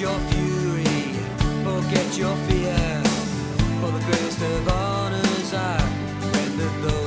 your fury, forget your fear. For the greatest of honors I rendered